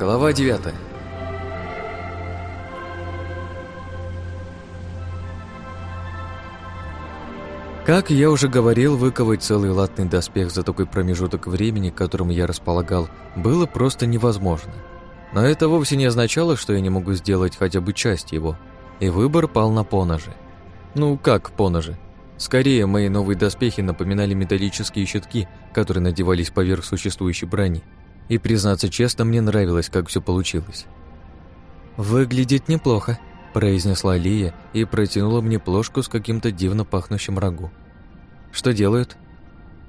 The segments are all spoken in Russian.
Глава 9 Как я уже говорил, выковать целый латный доспех за такой промежуток времени, к которому я располагал, было просто невозможно. Но это вовсе не означало, что я не могу сделать хотя бы часть его. И выбор пал на поножи. Ну, как поножи? Скорее, мои новые доспехи напоминали металлические щитки, которые надевались поверх существующей брони. И, признаться честно, мне нравилось, как все получилось. «Выглядит неплохо», – произнесла Лия и протянула мне плошку с каким-то дивно пахнущим рагу. «Что делают?»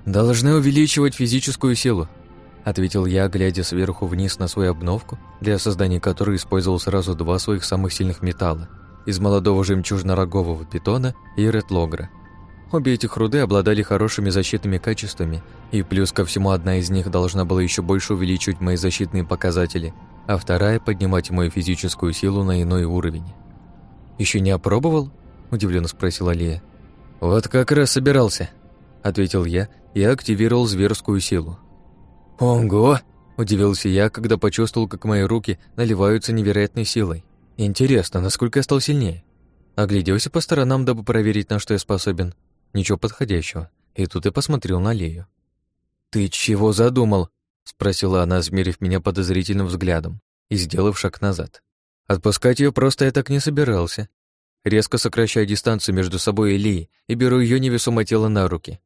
«Должны увеличивать физическую силу», — ответил я, глядя сверху вниз на свою обновку, для создания которой использовал сразу два своих самых сильных металла из молодого жемчужно-рогового питона и ретлогра. Обе этих руды обладали хорошими защитными качествами, и плюс ко всему одна из них должна была еще больше увеличивать мои защитные показатели, а вторая – поднимать мою физическую силу на иной уровень. Еще не опробовал?» – удивленно спросила Лия. «Вот как раз собирался», – ответил я и активировал зверскую силу. «Ого!» – удивился я, когда почувствовал, как мои руки наливаются невероятной силой. «Интересно, насколько я стал сильнее?» Огляделся по сторонам, дабы проверить, на что я способен. Ничего подходящего. И тут я посмотрел на Лею. «Ты чего задумал?» — спросила она, смерив меня подозрительным взглядом и сделав шаг назад. Отпускать ее просто я так не собирался. Резко сокращаю дистанцию между собой и Лией и беру ее невесомое тело на руки.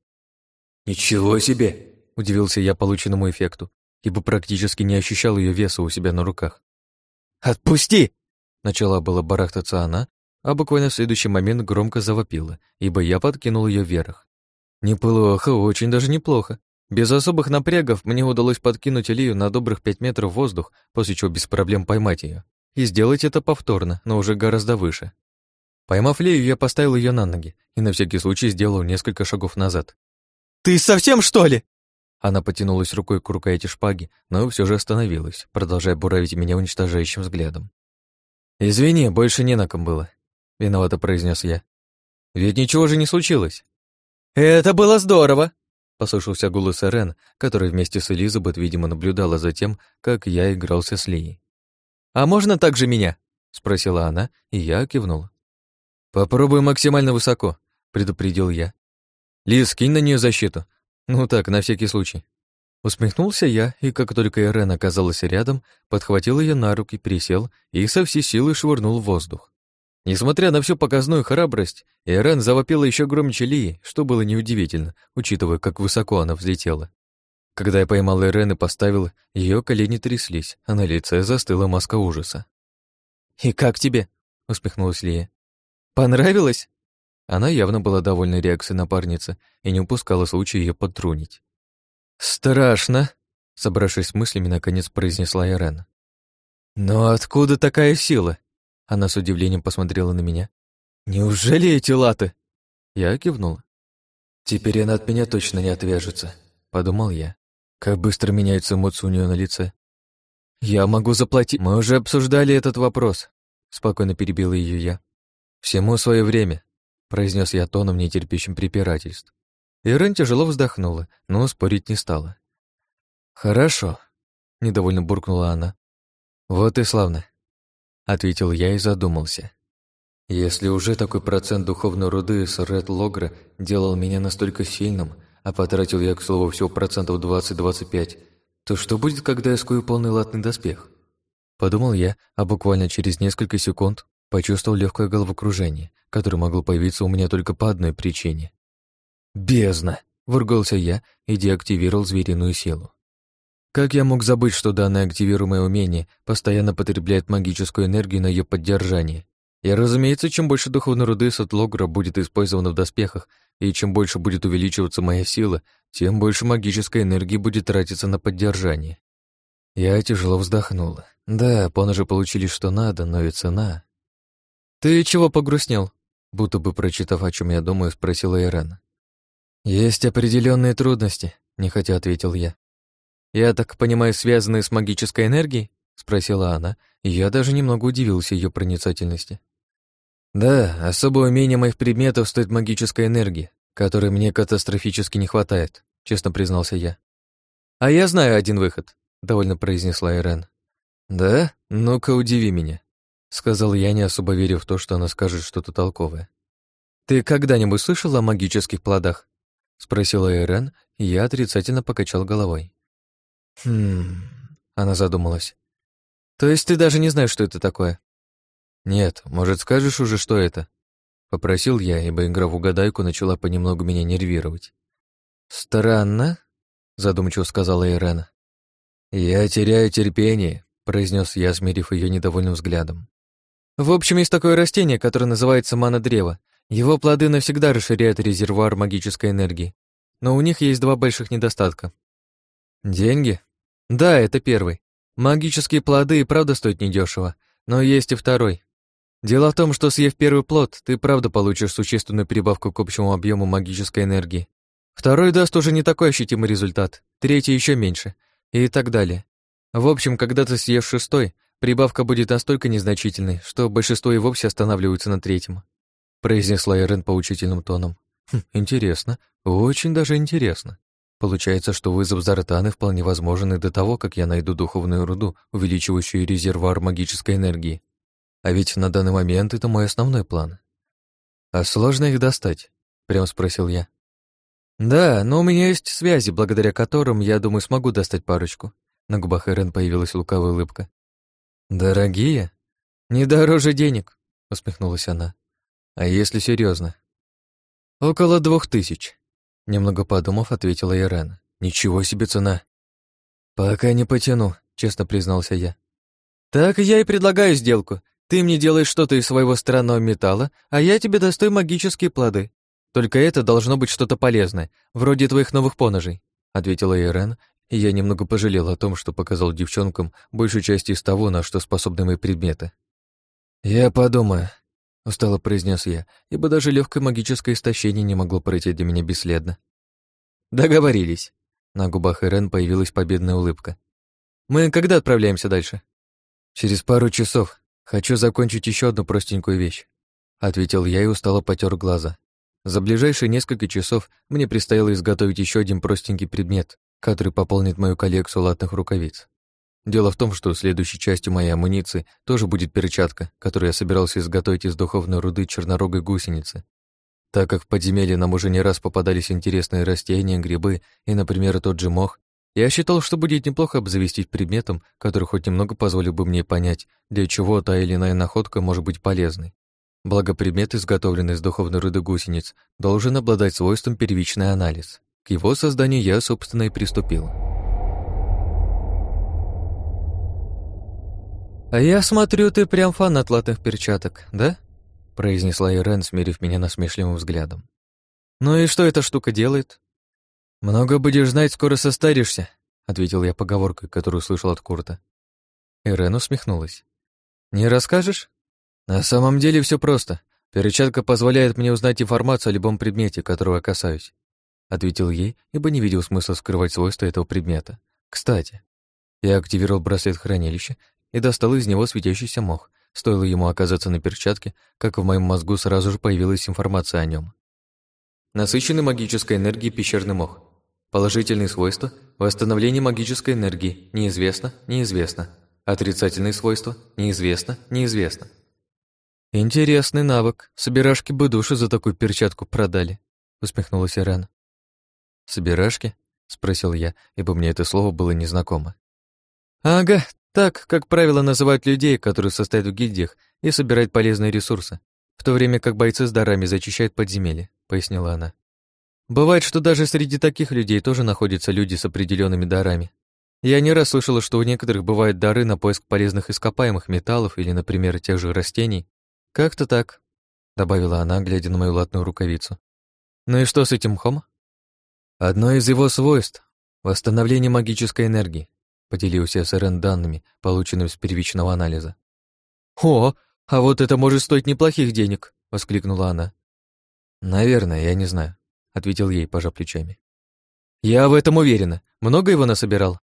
«Ничего себе!» — удивился я полученному эффекту, ибо практически не ощущал ее веса у себя на руках. «Отпусти!» — начала было барахтаться она, а буквально в следующий момент громко завопила, ибо я подкинул ее вверх. Неплохо, очень даже неплохо. Без особых напрягов мне удалось подкинуть Илью на добрых пять метров в воздух, после чего без проблем поймать ее. И сделать это повторно, но уже гораздо выше. Поймав Лею, я поставил ее на ноги и на всякий случай сделал несколько шагов назад. «Ты совсем, что ли?» Она потянулась рукой к рукояти шпаги, но все же остановилась, продолжая буравить меня уничтожающим взглядом. «Извини, больше не на ком было», — виновато произнес я. «Ведь ничего же не случилось». «Это было здорово!» — послышался голос Рен, который вместе с Элизабет, видимо, наблюдала за тем, как я игрался с Лией. «А можно так же меня?» — спросила она, и я кивнул. «Попробуй максимально высоко», — предупредил я. «Лиз, скинь на нее защиту. Ну так, на всякий случай». Усмехнулся я, и как только Ирен оказалась рядом, подхватил ее на руки, присел и со всей силы швырнул в воздух. Несмотря на всю показную храбрость, Ирен завопила еще громче Лии, что было неудивительно, учитывая, как высоко она взлетела. Когда я поймал Ирен и поставил, ее колени тряслись, а на лице застыла маска ужаса. «И как тебе?» — усмехнулась Лия. «Понравилось?» Она явно была довольна реакцией напарницы и не упускала случая ее подтрунить. «Страшно!» — собравшись с мыслями, наконец произнесла Ирен. «Но откуда такая сила?» Она с удивлением посмотрела на меня. «Неужели эти латы?» Я кивнула. «Теперь она от меня точно не отвяжется», — подумал я. Как быстро меняются эмоции у нее на лице. «Я могу заплатить...» «Мы уже обсуждали этот вопрос», — спокойно перебила ее я. «Всему свое время произнес я тоном, нетерпящим препирательств. Ирен тяжело вздохнула, но спорить не стала. «Хорошо», — недовольно буркнула она. «Вот и славно», — ответил я и задумался. «Если уже такой процент духовной руды с Ред Логра делал меня настолько сильным, а потратил я, к слову, всего процентов 20-25, то что будет, когда я скую полный латный доспех?» Подумал я, а буквально через несколько секунд почувствовал легкое головокружение, которое могло появиться у меня только по одной причине. «Бездна!» — выругался я и деактивировал звериную силу. Как я мог забыть, что данное активируемое умение постоянно потребляет магическую энергию на ее поддержание? И, разумеется, чем больше духовной руды Сатлогра будет использовано в доспехах, и чем больше будет увеличиваться моя сила, тем больше магической энергии будет тратиться на поддержание. Я тяжело вздохнула. Да, поножи получили что надо, но и цена. «Ты чего погрустнел?» Будто бы прочитав, о чем я думаю, спросила Ирена. «Есть определенные трудности», — нехотя ответил я. «Я так понимаю, связанные с магической энергией?» — спросила она, я даже немного удивился ее проницательности. «Да, особое умение моих предметов стоит магической энергии, которой мне катастрофически не хватает», — честно признался я. «А я знаю один выход», — довольно произнесла Ирен. «Да? Ну-ка, удиви меня», — сказал я, не особо веря в то, что она скажет что-то толковое. «Ты когда-нибудь слышал о магических плодах?» — спросила Эрен, и я отрицательно покачал головой. «Хм...» — она задумалась. «То есть ты даже не знаешь, что это такое?» «Нет, может, скажешь уже, что это?» Попросил я, ибо игра в угадайку начала понемногу меня нервировать. «Странно», — задумчиво сказала Ирена. «Я теряю терпение», — произнес я, смирив ее недовольным взглядом. «В общем, есть такое растение, которое называется мана-древо. Его плоды навсегда расширяют резервуар магической энергии. Но у них есть два больших недостатка. Деньги? Да, это первый. Магические плоды и правда стоят недешево, но есть и второй. Дело в том, что съев первый плод, ты правда получишь существенную прибавку к общему объему магической энергии. Второй даст уже не такой ощутимый результат, третий еще меньше, и так далее. В общем, когда ты съешь шестой, прибавка будет настолько незначительной, что большинство и вовсе останавливаются на третьем произнесла Ирен поучительным тоном. Хм, интересно, очень даже интересно. Получается, что вызов Зартаны вполне возможен и до того, как я найду духовную руду, увеличивающую резервуар магической энергии. А ведь на данный момент это мой основной план. А сложно их достать? Прям спросил я. Да, но у меня есть связи, благодаря которым, я думаю, смогу достать парочку. На губах Ирен появилась лукавая улыбка. Дорогие? Не дороже денег, усмехнулась она. А если серьезно? Около двух тысяч. Немного подумав, ответила Ирена. Ничего себе цена. Пока не потяну, честно признался я. Так я и предлагаю сделку. Ты мне делаешь что-то из своего странного металла, а я тебе достаю магические плоды. Только это должно быть что-то полезное, вроде твоих новых поножей, ответила Ирен, и я немного пожалел о том, что показал девчонкам большую часть из того, на что способны мои предметы. Я подумаю, устало произнес я, ибо даже легкое магическое истощение не могло пройти для меня бесследно. Договорились. На губах Ирен появилась победная улыбка. Мы когда отправляемся дальше? Через пару часов. Хочу закончить еще одну простенькую вещь, ответил я и устало потер глаза. За ближайшие несколько часов мне предстояло изготовить еще один простенький предмет, который пополнит мою коллекцию латных рукавиц. Дело в том, что следующей частью моей амуниции тоже будет перчатка, которую я собирался изготовить из духовной руды чернорогой гусеницы. Так как в подземелье нам уже не раз попадались интересные растения, грибы и, например, тот же мох, я считал, что будет неплохо обзавестись предметом, который хоть немного позволил бы мне понять, для чего та или иная находка может быть полезной. Благо предмет, изготовленный из духовной руды гусениц, должен обладать свойством первичный анализ. К его созданию я, собственно, и приступил. «А я смотрю, ты прям фанат латных перчаток, да?» произнесла Ирен, смирив меня насмешливым взглядом. «Ну и что эта штука делает?» «Много будешь знать, скоро состаришься», ответил я поговоркой, которую слышал от Курта. Ирен усмехнулась. «Не расскажешь?» «На самом деле все просто. Перчатка позволяет мне узнать информацию о любом предмете, которого я касаюсь», ответил ей, ибо не видел смысла скрывать свойства этого предмета. «Кстати, я активировал браслет хранилища и достал из него светящийся мох. Стоило ему оказаться на перчатке, как в моем мозгу сразу же появилась информация о нем. Насыщенный магической энергией пещерный мох. Положительные свойства – восстановление магической энергии. Неизвестно, неизвестно. Отрицательные свойства – неизвестно, неизвестно. Интересный навык. Собирашки бы душу за такую перчатку продали, усмехнулась Иран. Собирашки? спросил я, ибо мне это слово было незнакомо. Ага, так, как правило, называют людей, которые состоят в гильдиях и собирают полезные ресурсы, в то время как бойцы с дарами зачищают подземелья, пояснила она. Бывает, что даже среди таких людей тоже находятся люди с определенными дарами. Я не раз слышала, что у некоторых бывают дары на поиск полезных ископаемых металлов или, например, тех же растений. Как-то так, добавила она, глядя на мою латную рукавицу. Ну и что с этим мхом? Одно из его свойств — восстановление магической энергии поделился с РН данными, полученными с первичного анализа. «О, а вот это может стоить неплохих денег!» — воскликнула она. «Наверное, я не знаю», — ответил ей, пожав плечами. «Я в этом уверена. Много его насобирал?»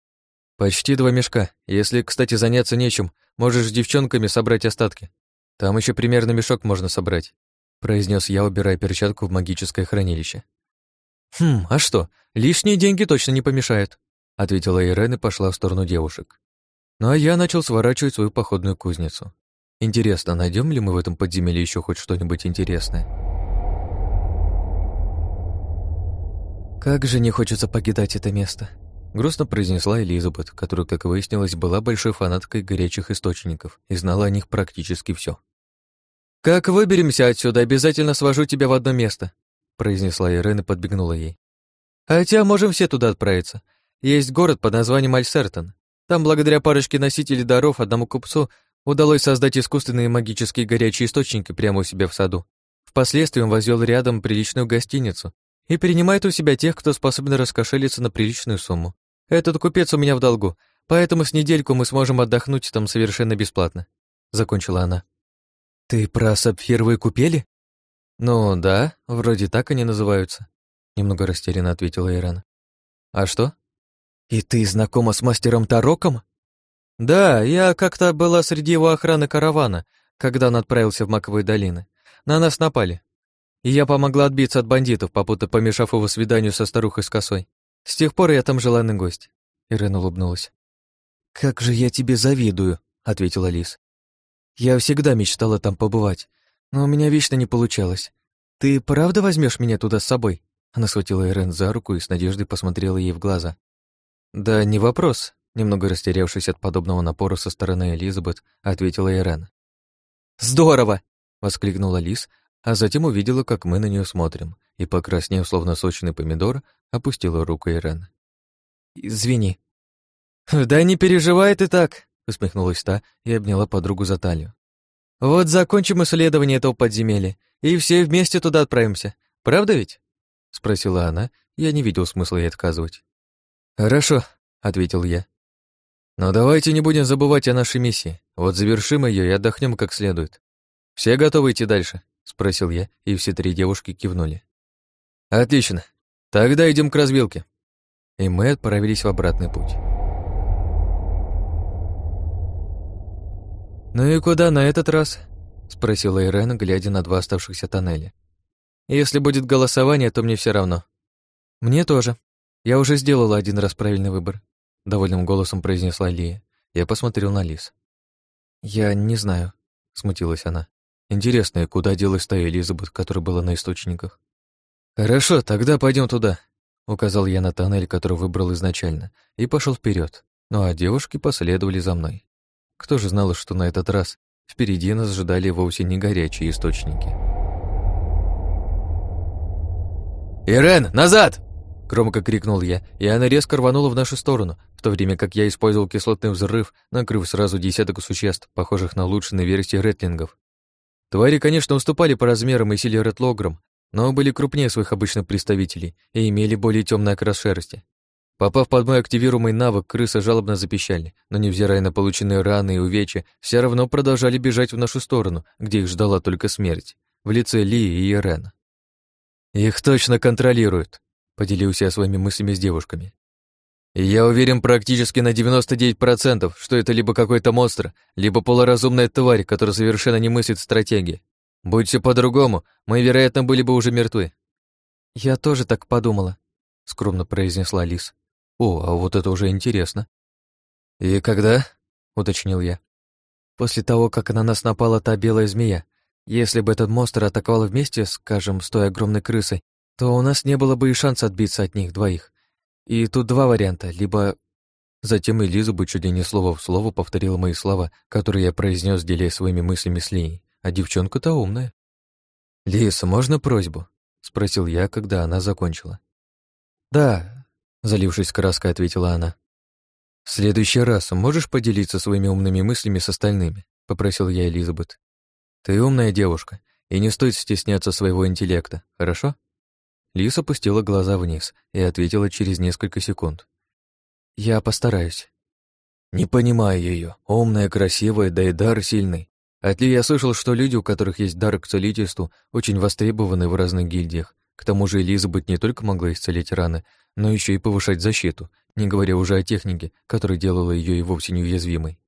«Почти два мешка. Если, кстати, заняться нечем, можешь с девчонками собрать остатки. Там еще примерно мешок можно собрать», — произнес я, убирая перчатку в магическое хранилище. «Хм, а что, лишние деньги точно не помешают», ответила Ирен и пошла в сторону девушек. Ну а я начал сворачивать свою походную кузницу. Интересно, найдем ли мы в этом подземелье еще хоть что-нибудь интересное? «Как же не хочется покидать это место», — грустно произнесла Элизабет, которая, как выяснилось, была большой фанаткой горячих источников и знала о них практически все. «Как выберемся отсюда, обязательно свожу тебя в одно место», — произнесла Ирен и подбегнула ей. «Хотя можем все туда отправиться. Есть город под названием Альсертон. Там, благодаря парочке носителей даров, одному купцу удалось создать искусственные магические горячие источники прямо у себя в саду. Впоследствии он возвел рядом приличную гостиницу и принимает у себя тех, кто способен раскошелиться на приличную сумму. Этот купец у меня в долгу, поэтому с недельку мы сможем отдохнуть там совершенно бесплатно», — закончила она. «Ты про сапфировые купели?» «Ну да, вроде так они называются», — немного растерянно ответила Ирана. «А что?» «И ты знакома с мастером Тароком?» «Да, я как-то была среди его охраны каравана, когда он отправился в Маковые долины. На нас напали. И я помогла отбиться от бандитов, попутно помешав его свиданию со старухой с косой. С тех пор я там желанный гость». Ирена улыбнулась. «Как же я тебе завидую», — ответила Лис. «Я всегда мечтала там побывать, но у меня вечно не получалось. Ты правда возьмешь меня туда с собой?» Она схватила Ирен за руку и с надеждой посмотрела ей в глаза. «Да не вопрос», — немного растерявшись от подобного напора со стороны Элизабет, ответила Ирен. «Здорово!» — воскликнула Лиз, а затем увидела, как мы на нее смотрим, и, покраснев, словно сочный помидор, опустила руку Ирен. «Извини». «Да не переживай ты так», — усмехнулась та и обняла подругу за талию. «Вот закончим исследование этого подземелья, и все вместе туда отправимся. Правда ведь?» — спросила она, я не видел смысла ей отказывать. «Хорошо», — ответил я. «Но давайте не будем забывать о нашей миссии. Вот завершим ее и отдохнем как следует. Все готовы идти дальше?» — спросил я, и все три девушки кивнули. «Отлично. Тогда идем к развилке». И мы отправились в обратный путь. «Ну и куда на этот раз?» — спросила Ирена, глядя на два оставшихся тоннеля. «Если будет голосование, то мне все равно». «Мне тоже», «Я уже сделала один раз правильный выбор», — довольным голосом произнесла Лия. Я посмотрел на Лис. «Я не знаю», — смутилась она. «Интересно, куда делась та Элизабет, которая была на источниках?» «Хорошо, тогда пойдем туда», — указал я на тоннель, который выбрал изначально, и пошел вперед. Ну а девушки последовали за мной. Кто же знал, что на этот раз впереди нас ждали вовсе не горячие источники. «Ирен, назад!» Громко крикнул я, и она резко рванула в нашу сторону, в то время как я использовал кислотный взрыв, накрыв сразу десяток существ, похожих на улучшенные версии ретлингов. Твари, конечно, уступали по размерам и силе ретлограм, но были крупнее своих обычных представителей и имели более темный окрас шерсти. Попав под мой активируемый навык, крысы жалобно запищали, но, невзирая на полученные раны и увечья, все равно продолжали бежать в нашу сторону, где их ждала только смерть, в лице Ли и Ирен. «Их точно контролируют», поделился я своими мыслями с девушками. И я уверен практически на 99%, что это либо какой-то монстр, либо полуразумная тварь, которая совершенно не мыслит стратегии. Будь все по-другому, мы, вероятно, были бы уже мертвы. Я тоже так подумала, скромно произнесла Лис. О, а вот это уже интересно. И когда? уточнил я. После того, как на нас напала та белая змея. Если бы этот монстр атаковал вместе, скажем, с той огромной крысой, то у нас не было бы и шанса отбиться от них двоих. И тут два варианта, либо... Затем Элизабет чуть ли не слово в слово повторила мои слова, которые я произнес, делясь своими мыслями с Лией, а девчонка-то умная. «Лиса, можно просьбу?» — спросил я, когда она закончила. «Да», — залившись краской, ответила она. «В следующий раз можешь поделиться своими умными мыслями с остальными?» — попросил я Элизабет. «Ты умная девушка, и не стоит стесняться своего интеллекта, хорошо?» Лис опустила глаза вниз и ответила через несколько секунд. «Я постараюсь». «Не понимаю ее. Умная, красивая, да и дар сильный. От Ли я слышал, что люди, у которых есть дар к целительству, очень востребованы в разных гильдиях. К тому же Элизабет не только могла исцелить раны, но еще и повышать защиту, не говоря уже о технике, которая делала ее и вовсе неуязвимой.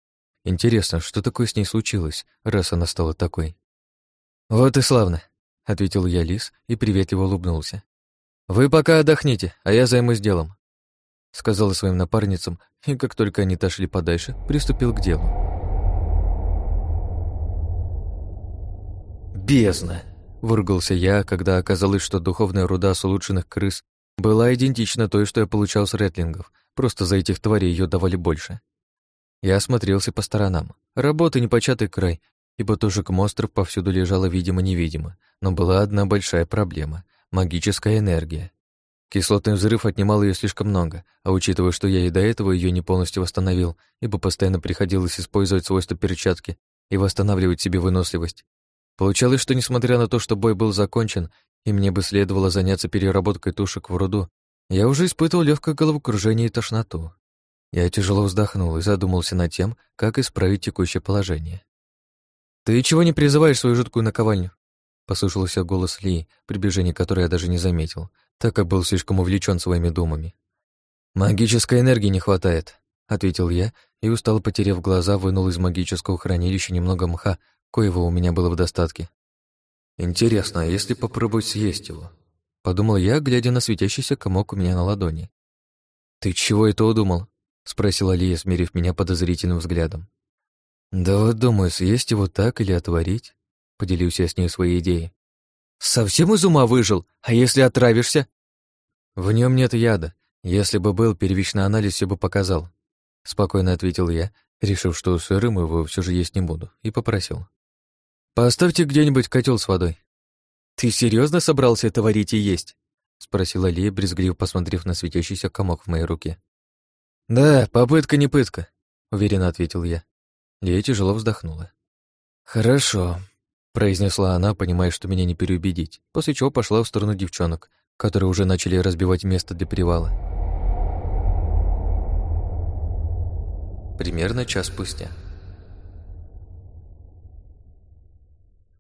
Интересно, что такое с ней случилось, раз она стала такой? «Вот и славно», — ответил я Лис и приветливо улыбнулся. «Вы пока отдохните, а я займусь делом». сказала своим напарницам, и как только они отошли подальше, приступил к делу. «Бездна!» — выругался я, когда оказалось, что духовная руда с улучшенных крыс была идентична той, что я получал с ретлингов, просто за этих тварей ее давали больше. Я осмотрелся по сторонам. Работа непочатый край, ибо тушек монстров повсюду лежала видимо-невидимо, но была одна большая проблема — магическая энергия. Кислотный взрыв отнимал ее слишком много, а учитывая, что я и до этого ее не полностью восстановил, ибо постоянно приходилось использовать свойства перчатки и восстанавливать себе выносливость, получалось, что несмотря на то, что бой был закончен, и мне бы следовало заняться переработкой тушек в руду, я уже испытывал легкое головокружение и тошноту. Я тяжело вздохнул и задумался над тем, как исправить текущее положение. «Ты чего не призываешь свою жуткую наковальню?» Послышался голос Ли, приближение которой я даже не заметил, так как был слишком увлечен своими думами. «Магической энергии не хватает», — ответил я и, устало потеряв глаза, вынул из магического хранилища немного мха, коего у меня было в достатке. «Интересно, а если попробовать съесть его?» — подумал я, глядя на светящийся комок у меня на ладони. «Ты чего это удумал?» — спросила Лия, смирив меня подозрительным взглядом. «Да вот думаю, съесть его так или отварить?» — поделился с ней своей идеей. «Совсем из ума выжил? А если отравишься?» «В нем нет яда. Если бы был, первичный анализ все бы показал», — спокойно ответил я, решив, что сырым его все же есть не буду, и попросил. «Поставьте где-нибудь котел с водой». «Ты серьезно собрался это варить и есть?» — спросила Лия, брезгливо посмотрев на светящийся комок в моей руке. «Да, попытка не пытка», — уверенно ответил я. Лея тяжело вздохнула. «Хорошо», — произнесла она, понимая, что меня не переубедить, после чего пошла в сторону девчонок, которые уже начали разбивать место для привала. Примерно час спустя.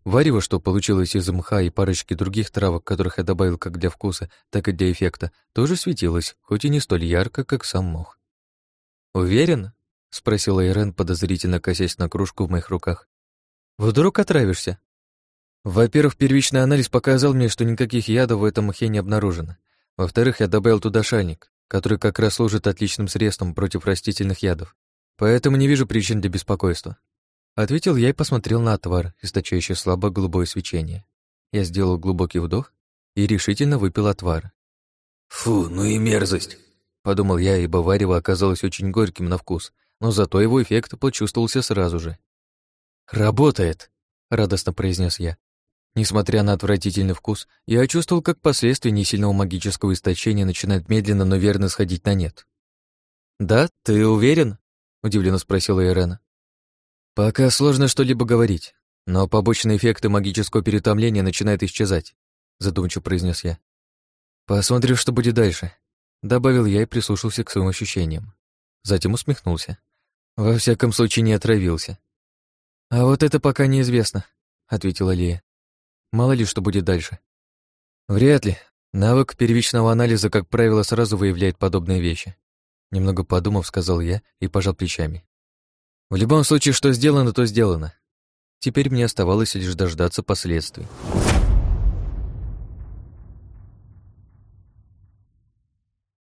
Варево, что получилось из мха и парочки других травок, которых я добавил как для вкуса, так и для эффекта, тоже светилось, хоть и не столь ярко, как сам мох. «Уверен?» — спросила Ирен, подозрительно косясь на кружку в моих руках. «Вдруг отравишься?» Во-первых, первичный анализ показал мне, что никаких ядов в этом мхе не обнаружено. Во-вторых, я добавил туда шальник, который как раз служит отличным средством против растительных ядов. Поэтому не вижу причин для беспокойства. Ответил я и посмотрел на отвар, источающий слабо голубое свечение. Я сделал глубокий вдох и решительно выпил отвар. «Фу, ну и мерзость!» Подумал я, ибо варево оказалось очень горьким на вкус, но зато его эффект почувствовался сразу же. «Работает!» — радостно произнес я. Несмотря на отвратительный вкус, я чувствовал, как последствия несильного магического истощения начинают медленно, но верно сходить на нет. «Да, ты уверен?» — удивленно спросила Ирена. «Пока сложно что-либо говорить, но побочные эффекты магического перетомления начинают исчезать», — задумчиво произнес я. «Посмотрим, что будет дальше», — добавил я и прислушался к своим ощущениям. Затем усмехнулся. Во всяком случае, не отравился. А вот это пока неизвестно, ответила Лия. Мало ли, что будет дальше. Вряд ли. Навык первичного анализа, как правило, сразу выявляет подобные вещи. Немного подумав, сказал я и пожал плечами. В любом случае, что сделано, то сделано. Теперь мне оставалось лишь дождаться последствий.